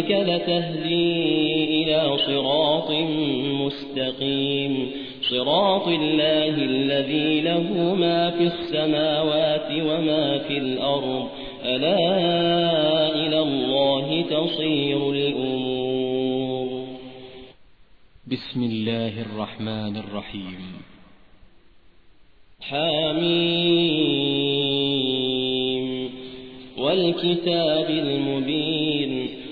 وإنك لتهدي إلى صراط مستقيم. صراط الله الذي له ما في السماوات وما في الأرض. ألا إلى الله تصير الأمور. بسم الله الرحمن الرحيم. حميم. والكتاب المبين.